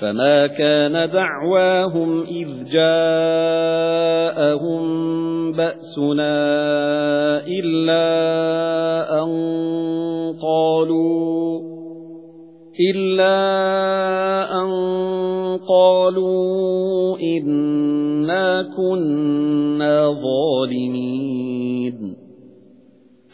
فَمَا كَانَ دَعْوَاهُمْ إِذْ جَاءَهُم بَأْسُنَا إِلَّا أَن قَالُوا إِلَّا أَن قَالُوا إِنَّا كُنَّا ظَالِمِينَ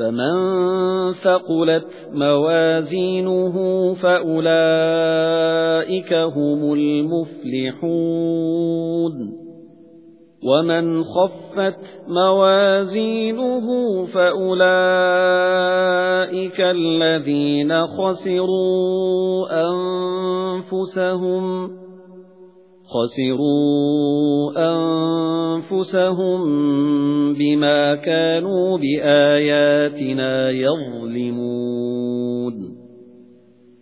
فَمَن ثَقُلَتْ مَوَازِينُهُ فَأُولَئِكَ هُمُ الْمُفْلِحُونَ وَمَنْ خَفَّتْ مَوَازِينُهُ فَأُولَئِكَ الَّذِينَ خَسِرُوا أَنفُسَهُمْ خَسِرُوا أَنفُسَهُم بِمَا كَانُوا بِآيَاتِنَا يَظْلِمُونَ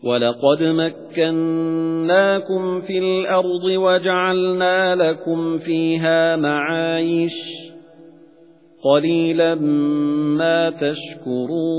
وَلَقَدْ مَكَّنَّاكُمْ فِي الْأَرْضِ وَجَعَلْنَا لَكُمْ فِيهَا مَعَايِشَ قَلِيلًا مَا تَشْكُرُونَ